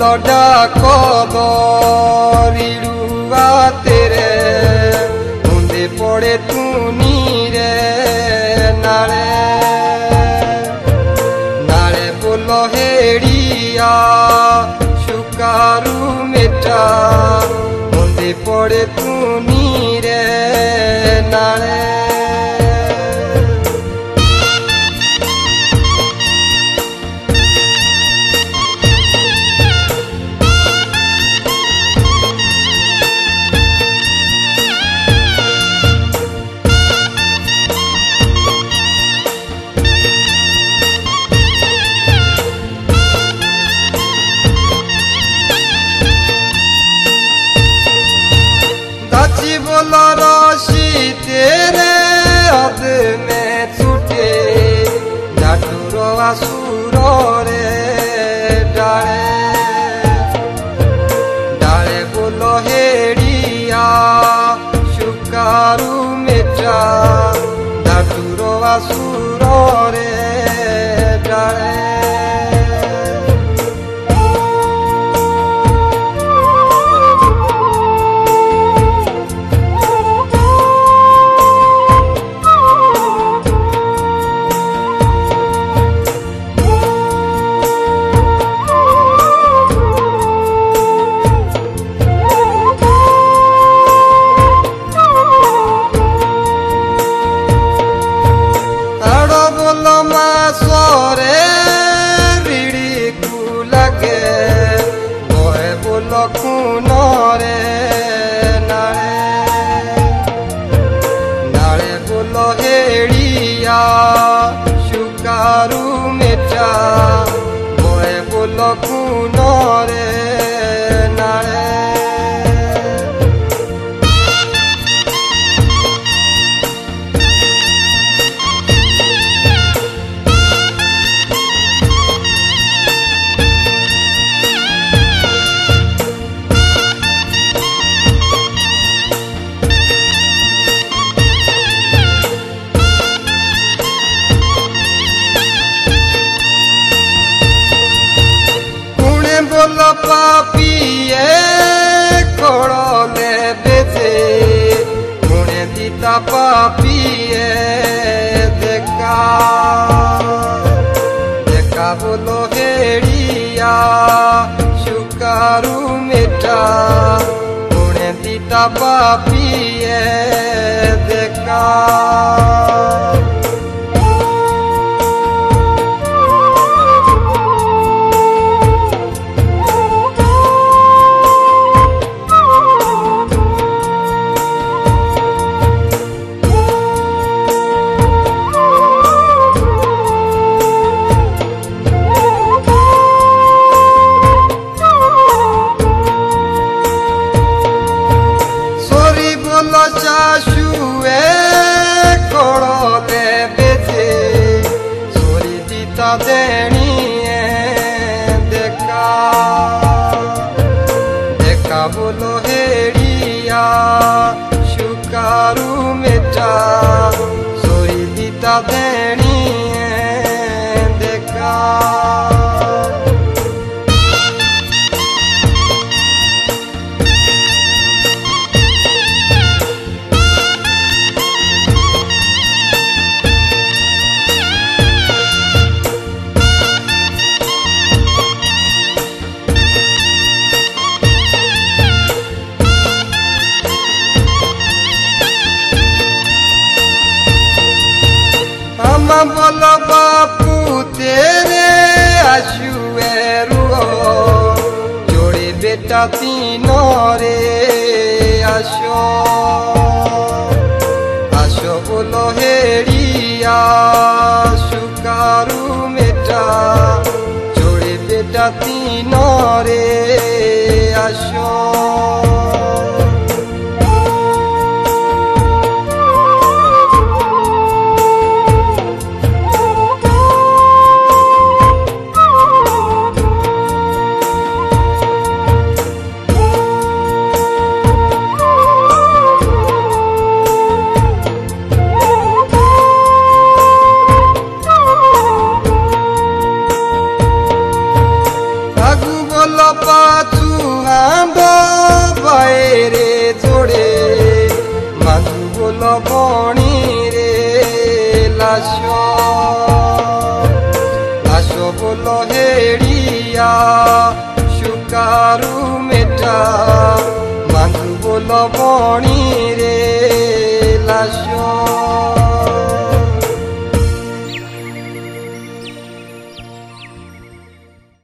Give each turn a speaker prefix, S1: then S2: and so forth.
S1: লডা কবরিড়ুয়া তেরে মুন্দে পড়ে তুনি রে নারে নারে বলল হেড়িয়া শুকারু মেটা। মুন্দে পড়ে তুনি রে নারে faço সুকারু দেখা বলো হেড়িয়া সুকারু মেটা কুণে দিতা পাপিয়ে দিতা দেণিয়ে দেখা দেখা বলো হেড়িয়া সুকারু মেটা বেটা নরে আসো। আসো বলো হেড়িয়া সুকারু মেটা জোড়ে বেটা তিনরে আসো। মণি রে লাশ লাশ বল হেড়িয়া শুকারু মেটা।